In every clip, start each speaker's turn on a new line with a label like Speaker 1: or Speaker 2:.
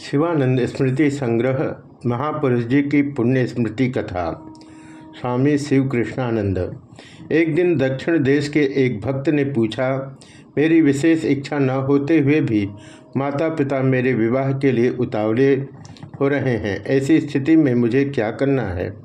Speaker 1: शिवानंद स्मृति संग्रह महापुरुष जी की पुण्य स्मृति कथा। स्वामी शिव कृष्णानंद। एक दिन दक्षिण देश के एक भक्त ने पूछा, मेरी विशेष इच्छा न होते हुए भी माता पिता मेरे विवाह के लिए उतावले हो रहे हैं, ऐसी स्थिति में मुझे क्या करना है?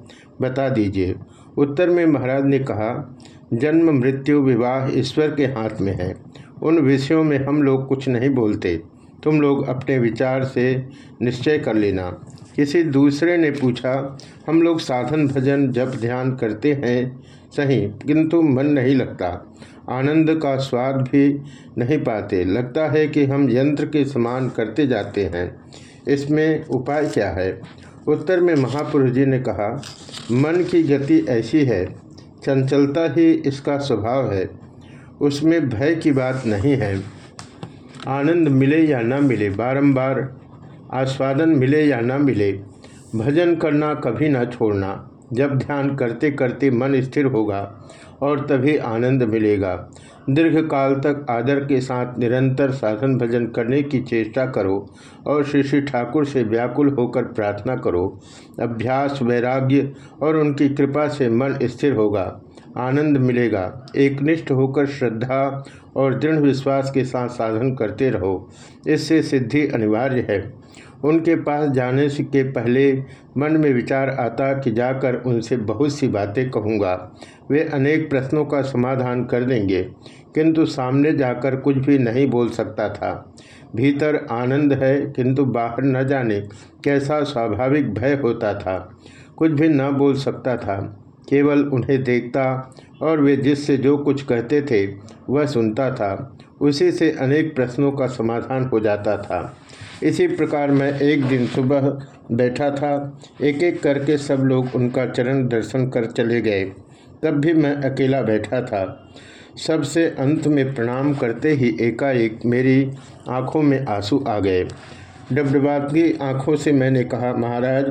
Speaker 1: बता दीजिए। उत्तर में महाराज ने कहा, जन्म, मृत्यु, विवाह ईश्वर के हाथ में है। उन विषयों में हम लोग कुछ नहीं बोलते। तुम लोग अपने विचार से निश्चय कर लेना। किसी दूसरे ने पूछा, हम लोग साधन भजन जप ध्यान करते हैं, सही, किंतु मन नहीं लगता। आनंद का स्वाद भी नहीं पाते। लगता है कि हम यंत्र के समान करते जाते हैं। इसमें उपाय क्या है? उत्तर में महापुरुष जी ने कहा, मन की गति ऐसी है। चंचलता ही इसका स्वभाव है। उसमें भय की बात नहीं है। आनंद मिले या न मिले, बारंबार आस्वादन मिले या न मिले, भजन करना कभी न छोड़ना, जब ध्यान करते करते मन स्थिर होगा और तभी आनंद मिलेगा। दीर्घ काल तक आदर के साथ निरंतर साधन भजन करने की चेष्टा करो और श्री श्री ठाकुर से व्याकुल होकर प्रार्थना करो। अभ्यास, वैराग्य और उनकी कृपा से मन स्थिर होगा। आनंद मिलेगा। एकनिष्ठ होकर श्रद्धा और दृढ़ विश्वास के साथ साधन करते रहो। इससे सिद्धि अनिवार्य है। उनके पास जाने के पहले मन में विचार आता कि जाकर उनसे बहुत सी बातें कहूँगा। वे अनेक प्रश्नों का समाधान कर देंगे, किंतु सामने जाकर कुछ भी नहीं बोल सकता था। भीतर आनंद है, किंतु बाहर न जाने कैसा स्वाभाविक भय होता था। कुछ भी न बोल सकता था। केवल उन्हें देखता और वे जिससे जो कुछ कहते थे, वह सुनता था। उसी से अनेक प्रश्नों का समाधान हो जाता था। इसी प्रकार मैं एक दिन सुबह बैठा था। एक एक करके सब लोग उनका चरण दर्शन कर चले गए। तब भी मैं अकेला बैठा था। सबसे अंत में प्रणाम करते ही एकाएक मेरी आँखों में आँसू आ गए। डबडबाती आँखों से मैंने कहा, महाराज,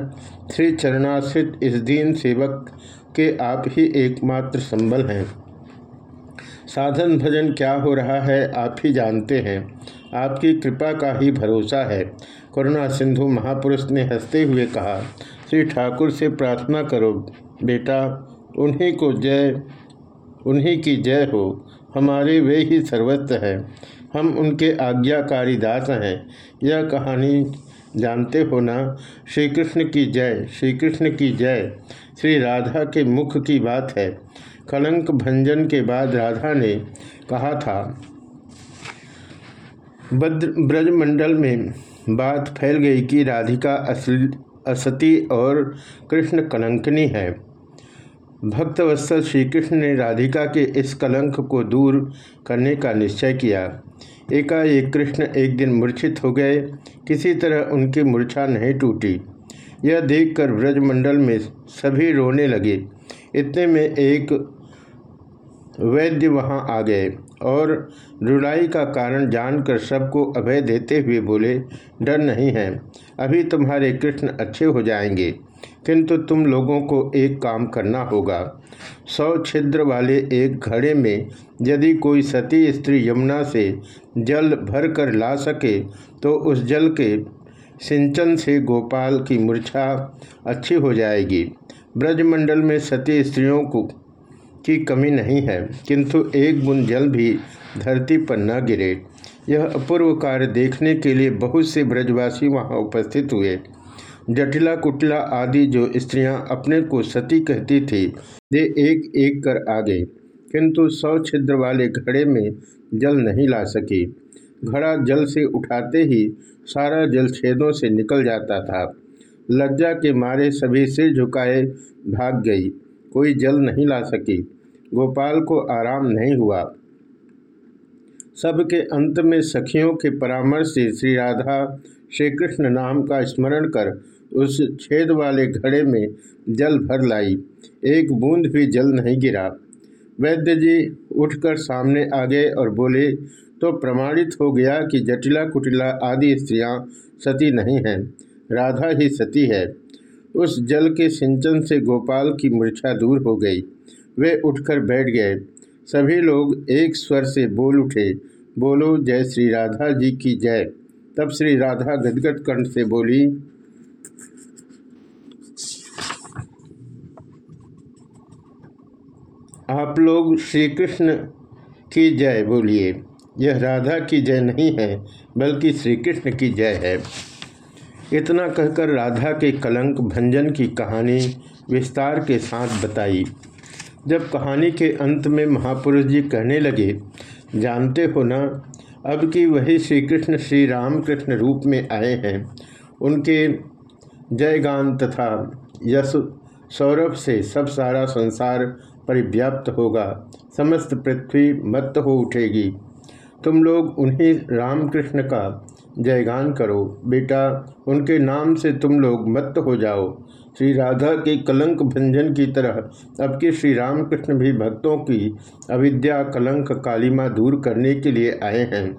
Speaker 1: श्री चरणाश्रित इस दीन सेवक के आप ही एकमात्र संबल हैं। साधन भजन क्या हो रहा है, आप ही जानते हैं। आपकी कृपा का ही भरोसा है। करुणा सिंधु महापुरुष ने हँसते हुए कहा, श्री ठाकुर से प्रार्थना करो, बेटा, उन्हीं को जय, उन्हीं की जय हो। हमारे वे ही सर्वस्व हैं। हम उनके आज्ञाकारी दास हैं। यह कहानी जानते हो ना? श्री कृष्ण की जय श्री कृष्ण की जय। श्री राधा के मुख की बात है। कलंक भंजन के बाद राधा ने कहा था ब्रजमंडल में बात फैल गई कि राधिका असल, असती और कृष्ण कलंकनी है। भक्तवत्सल श्री कृष्ण ने राधिका के इस कलंक को दूर करने का निश्चय किया। एकाएक कृष्ण एक दिन मूर्छित हो गए। किसी तरह उनकी मूर्छा नहीं टूटी। यह देखकर ब्रजमंडल में सभी रोने लगे। इतने में एक वैद्य वहाँ आ गए और रुलाई का कारण जानकर सबको अभय देते हुए बोले, डर नहीं है। अभी तुम्हारे कृष्ण अच्छे हो जाएँगे। किंतु तुम लोगों को एक काम करना होगा। सौ छिद्र वाले एक घड़े में यदि कोई सती स्त्री यमुना से जल भर कर ला सके तो उस जल के सिंचन से गोपाल की मूर्छा अच्छी हो जाएगी। ब्रजमंडल में सती स्त्रियों को की कमी नहीं है, किंतु एक बूंद जल भी धरती पर न गिरे। यह अपूर्व कार्य देखने के लिए बहुत से ब्रजवासी वहाँ उपस्थित हुए। जटिला कुटिला आदि जो स्त्रियाँ अपने को सती कहती थी, वे एक एक कर आ गए किंतु सौ छिद्र वाले घड़े में जल नहीं ला सकी। घड़ा जल से उठाते ही सारा जल छेदों से निकल जाता था। लज्जा के मारे सभी सिर झुकाए भाग गई। कोई जल नहीं ला सकी। गोपाल को आराम नहीं हुआ। सबके अंत में सखियों के परामर्श से श्री राधा श्री कृष्ण नाम का स्मरण कर उस छेद वाले घड़े में जल भर लाई। एक बूंद भी जल नहीं गिरा। वैद्य जी उठकर सामने आ गए और बोले तो प्रमाणित हो गया कि जटिला कुटिला आदि स्त्रियाँ सती नहीं हैं, राधा ही सती है। उस जल के सिंचन से गोपाल की मूर्छा दूर हो गई। वे उठकर बैठ गए। सभी लोग एक स्वर से बोल उठे, बोलो, जय श्री राधा जी की जय। तब श्री राधा गदगद कंठ से बोली, आप लोग श्री कृष्ण की जय बोलिए। यह राधा की जय नहीं है, बल्कि श्री कृष्ण की जय है। इतना कहकर राधा के कलंक भंजन की कहानी विस्तार के साथ बताई। जब कहानी के अंत में महापुरुष जी कहने लगे, जानते हो ना, अब कि वही श्री कृष्ण श्री रामकृष्ण रूप में आए हैं। उनके जयगान तथा यश सौरभ से सब सारा संसार परिव्याप्त होगा, समस्त पृथ्वी मत हो उठेगी। तुम लोग उन्हीं रामकृष्ण का जयगान करो। बेटा, उनके नाम से तुम लोग मत हो जाओ। श्री राधा के कलंक भंजन की तरह, अब के श्री रामकृष्ण भी भक्तों की अविद्या कलंक कालिमा दूर करने के लिए आए हैं।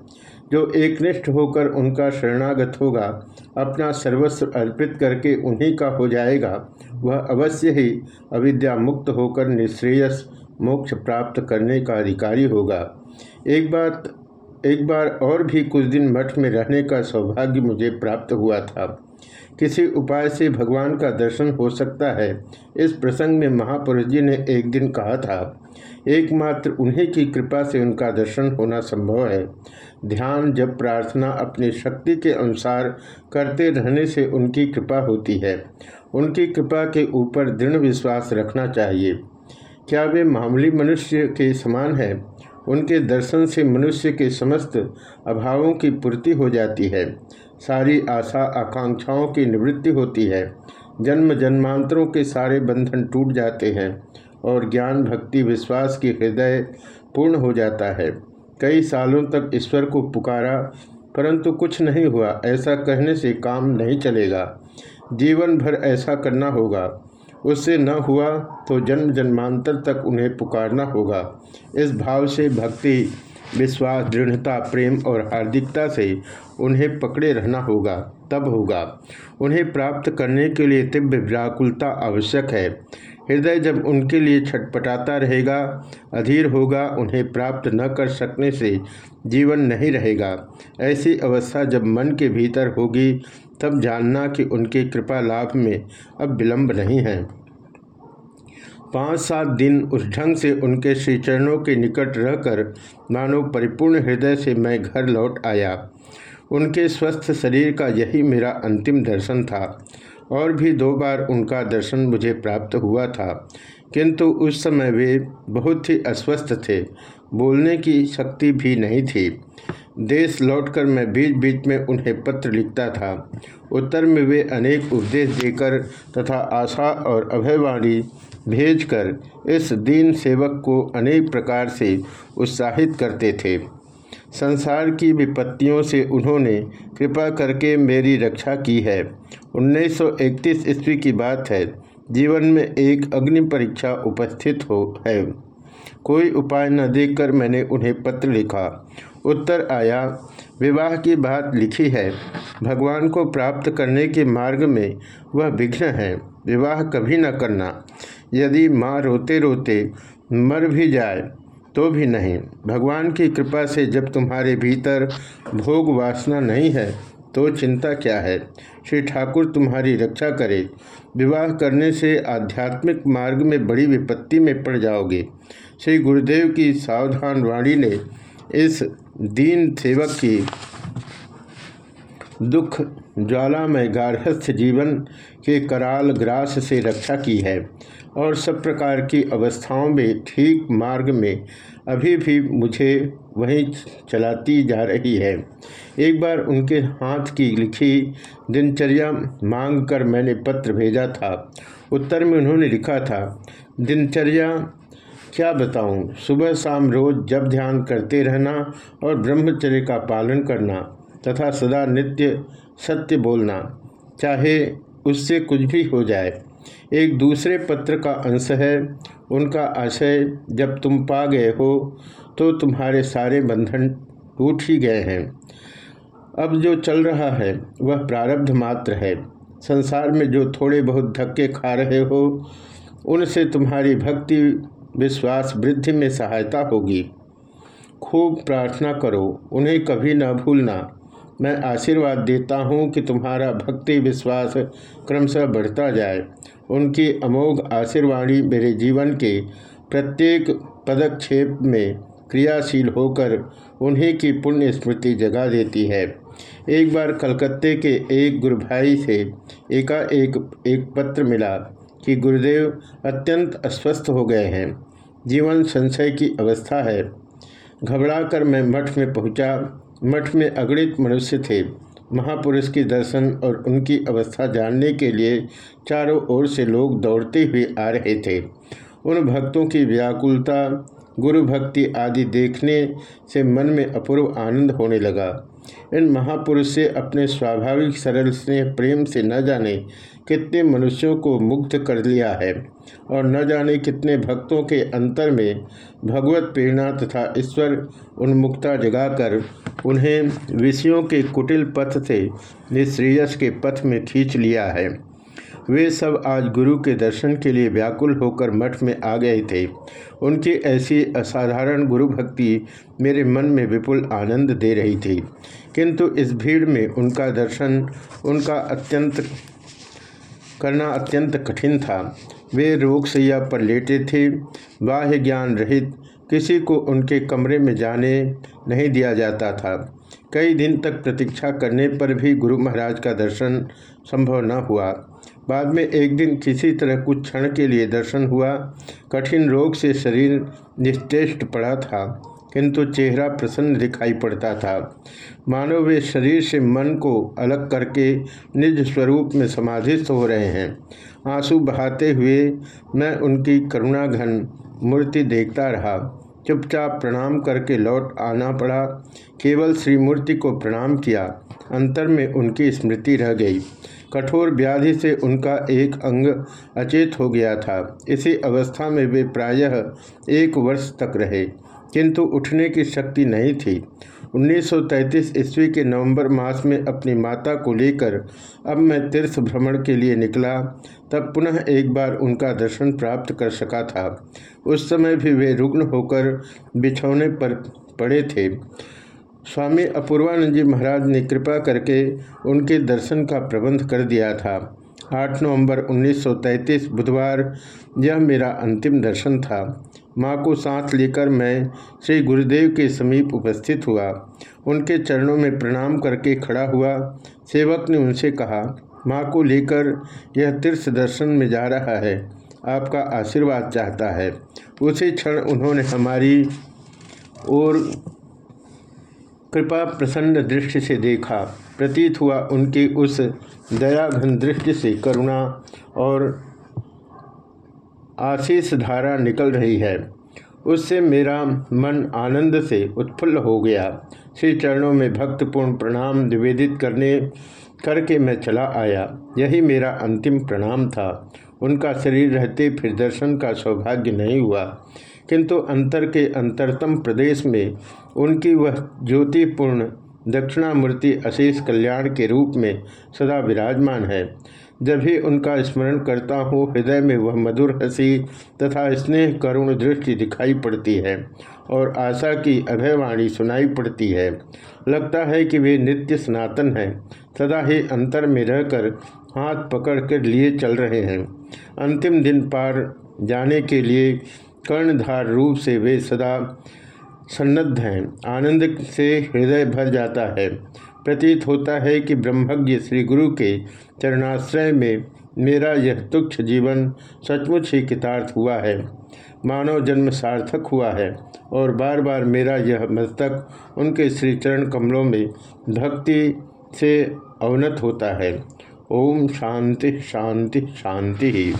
Speaker 1: जो एकनिष्ठ होकर उनका शरणागत होगा, अपना सर्वस्व अर्पित करके उन्हीं का हो जाएगा। वह अवश्य ही अविद्या मुक्त होकर निश्रेयस मोक्ष प्राप्त करने का अधिकारी होगा। एक बात एक बार और भी कुछ दिन मठ में रहने का सौभाग्य मुझे प्राप्त हुआ था। किसी उपाय से भगवान का दर्शन हो सकता है, इस प्रसंग में महापुरुष जी ने एक दिन कहा था, एकमात्र उन्हीं की कृपा से उनका दर्शन होना संभव है। ध्यान जब प्रार्थना अपनी शक्ति के अनुसार करते रहने से उनकी कृपा होती है। उनकी कृपा के ऊपर दृढ़ विश्वास रखना चाहिए। क्या वे मामूली मनुष्य के समान है? उनके दर्शन से मनुष्य के समस्त अभावों की पूर्ति हो जाती है। सारी आशा आकांक्षाओं की निवृत्ति होती है। जन्म जन्मांतरों के सारे बंधन टूट जाते हैं और ज्ञान, भक्ति, विश्वास की हृदय पूर्ण हो जाता है। कई सालों तक ईश्वर को पुकारा, परंतु कुछ नहीं हुआ। ऐसा कहने से काम नहीं चलेगा। जीवन भर ऐसा करना होगा। उससे न हुआ तो जन्म जन्मांतर तक उन्हें पुकारना होगा। इस भाव से भक्ति, विश्वास, दृढ़ता, प्रेम और हार्दिकता से उन्हें पकड़े रहना होगा, तब होगा। उन्हें प्राप्त करने के लिए तिव्य व्याकुलता आवश्यक है। हृदय जब उनके लिए छटपटाता रहेगा, अधीर होगा, उन्हें प्राप्त न कर सकने से जीवन नहीं रहेगा। ऐसी अवस्था जब मन के भीतर होगी तब जानना कि उनके कृपा लाभ में अब विलंब नहीं है। पाँच सात दिन उस ढंग से उनके श्री चरणों के निकट रहकर मानो परिपूर्ण हृदय से मैं घर लौट आया। उनके स्वस्थ शरीर का यही मेरा अंतिम दर्शन था। और भी दो बार उनका दर्शन मुझे प्राप्त हुआ था। किंतु उस समय वे बहुत ही अस्वस्थ थे। बोलने की शक्ति भी नहीं थी। देश लौटकर मैं बीच बीच में उन्हें पत्र लिखता था। उत्तर में वे अनेक उपदेश देकर तथा आशा और अभयवाणी भेजकर इस दीन सेवक को अनेक प्रकार से उत्साहित करते थे। संसार की विपत्तियों से उन्होंने कृपा करके मेरी रक्षा की है। 1931 ईस्वी की बात है। जीवन में एक अग्नि परीक्षा उपस्थित हो है। कोई उपाय न देखकर मैंने उन्हें पत्र लिखा। उत्तर आया, विवाह की बात लिखी है। भगवान को प्राप्त करने के मार्ग में वह विघ्न है। विवाह कभी न करना। यदि माँ रोते रोते मर भी जाए तो भी नहीं। भगवान की कृपा से जब तुम्हारे भीतर भोग वासना नहीं है तो चिंता क्या है? श्री ठाकुर तुम्हारी रक्षा करे। विवाह करने से आध्यात्मिक मार्ग में बड़ी विपत्ति में पड़ जाओगे। श्री गुरुदेव की सावधान वाणी ने इस दीन सेवक की दुख ज्वाला में गार्हस्थ जीवन के कराल ग्रास से रक्षा की है और सब प्रकार की अवस्थाओं में ठीक मार्ग में अभी भी मुझे वहीं चलाती जा रही है। एक बार उनके हाथ की लिखी दिनचर्या मांग कर मैंने पत्र भेजा था। उत्तर में उन्होंने लिखा था, दिनचर्या क्या बताऊँ? सुबह शाम रोज जब ध्यान करते रहना और ब्रह्मचर्य का पालन करना तथा सदा नित्य सत्य बोलना, चाहे उससे कुछ भी हो जाए। एक दूसरे पत्र का अंश है, उनका आशय जब तुम पा गए हो तो तुम्हारे सारे बंधन टूट ही गए हैं। अब जो चल रहा है, वह प्रारब्ध मात्र है। संसार में जो थोड़े बहुत धक्के खा रहे हो, उनसे तुम्हारी भक्ति विश्वास वृद्धि में सहायता होगी। खूब प्रार्थना करो उन्हें कभी न भूलना। मैं आशीर्वाद देता हूँ कि तुम्हारा भक्ति विश्वास क्रमशः बढ़ता जाए। उनकी अमोघ आशीर्वाणी मेरे जीवन के प्रत्येक पदक्षेप में क्रियाशील होकर उन्हीं की पुण्य स्मृति जगा देती है। एक बार कलकत्ते के एक गुरु भाई से एकाएक एक, एक पत्र मिला। कि गुरुदेव अत्यंत अस्वस्थ हो गए हैं। जीवन संशय की अवस्था है। घबराकर मैं मठ में पहुँचा। मठ में अगणित मनुष्य थे। महापुरुष की दर्शन और उनकी अवस्था जानने के लिए चारों ओर से लोग दौड़ते हुए आ रहे थे। उन भक्तों की व्याकुलता, गुरु भक्ति आदि देखने से मन में अपूर्व आनंद होने लगा। इन महापुरुष से अपने स्वाभाविक सरल स्नेह प्रेम से न जाने कितने मनुष्यों को मुग्ध कर लिया है और न जाने कितने भक्तों के अंतर में भगवत प्रेरणा तथा ईश्वर उन्मुक्ता जगाकर उन्हें विषयों के कुटिल पथ से निश्रेयस के पथ में खींच लिया है। वे सब आज गुरु के दर्शन के लिए व्याकुल होकर मठ में आ गए थे। उनकी ऐसी असाधारण गुरु भक्ति मेरे मन में विपुल आनंद दे रही थी। किंतु इस भीड़ में उनका दर्शन, उनका अत्यंत करना अत्यंत कठिन था। वे रोगशैया पर लेटे थे, बाह्य ज्ञान रहित, किसी को उनके कमरे में जाने नहीं दिया जाता था। कई दिन तक प्रतीक्षा करने पर भी गुरु महाराज का दर्शन संभव न हुआ। बाद में एक दिन किसी तरह कुछ क्षण के लिए दर्शन हुआ। कठिन रोग से शरीर निस्तेष्ट पड़ा था, किंतु चेहरा प्रसन्न दिखाई पड़ता था। मानो वे शरीर से मन को अलग करके निज स्वरूप में समाधिस्थ हो रहे हैं। आँसू बहाते हुए मैं उनकी करुणा घन मूर्ति देखता रहा। चुपचाप प्रणाम करके लौट आना पड़ा। केवल श्री मूर्ति को प्रणाम किया। अंतर में उनकी स्मृति रह गई। कठोर व्याधि से उनका एक अंग अचेत हो गया था। इसी अवस्था में वे प्रायः एक वर्ष तक रहे, किंतु उठने की शक्ति नहीं थी। 1933 ईस्वी के नवंबर मास में अपनी माता को लेकर अब मैं तीर्थ भ्रमण के लिए निकला, तब पुनः एक बार उनका दर्शन प्राप्त कर सका था। उस समय भी वे रुग्ण होकर बिछौने पर पड़े थे। स्वामी अपूर्वानंद जी महाराज ने कृपा करके उनके दर्शन का प्रबंध कर दिया था। 8 नवंबर 1933 बुधवार यह मेरा अंतिम दर्शन था। माँ को साथ लेकर मैं श्री गुरुदेव के समीप उपस्थित हुआ। उनके चरणों में प्रणाम करके खड़ा हुआ सेवक ने उनसे कहा, माँ को लेकर यह तीर्थ दर्शन में जा रहा है। आपका आशीर्वाद चाहता है। उसी क्षण उन्होंने हमारी ओर कृपा प्रसन्न दृष्टि से देखा। प्रतीत हुआ उनकी उस दयाघन दृष्टि से करुणा और आशीष धारा निकल रही है। उससे मेरा मन आनंद से उत्फुल्ल हो गया। श्री चरणों में भक्तपूर्ण प्रणाम निवेदित करने, करके मैं चला आया। यही मेरा अंतिम प्रणाम था। उनका शरीर रहते फिर दर्शन का सौभाग्य नहीं हुआ। किंतु अंतर के अंतरतम प्रदेश में उनकी वह ज्योतिपूर्ण दक्षिणामूर्ति अशेष कल्याण के रूप में सदा विराजमान है। जब भी उनका स्मरण करता हूँ, हृदय में वह मधुर हँसी तथा स्नेह करुण दृष्टि दिखाई पड़ती है और आशा की अभयवाणी सुनाई पड़ती है। लगता है कि वे नित्य सनातन हैं, सदा ही अंतर में रहकर हाथ पकड़ कर लिए चल रहे हैं। अंतिम दिन पार जाने के लिए कर्णधार रूप से वे सदा सन्नद्ध हैं। आनंद से हृदय भर जाता है। प्रतीत होता है कि ब्रह्मज्ञ श्री गुरु के चरणाश्रय में मेरा यह तुक्ष जीवन सचमुच ही कितार्थ हुआ है। मानव जन्म सार्थक हुआ है और बार बार मेरा यह मस्तक उनके श्री चरण कमलों में भक्ति से अवनत होता है। ओम शांति शांति शांति। ही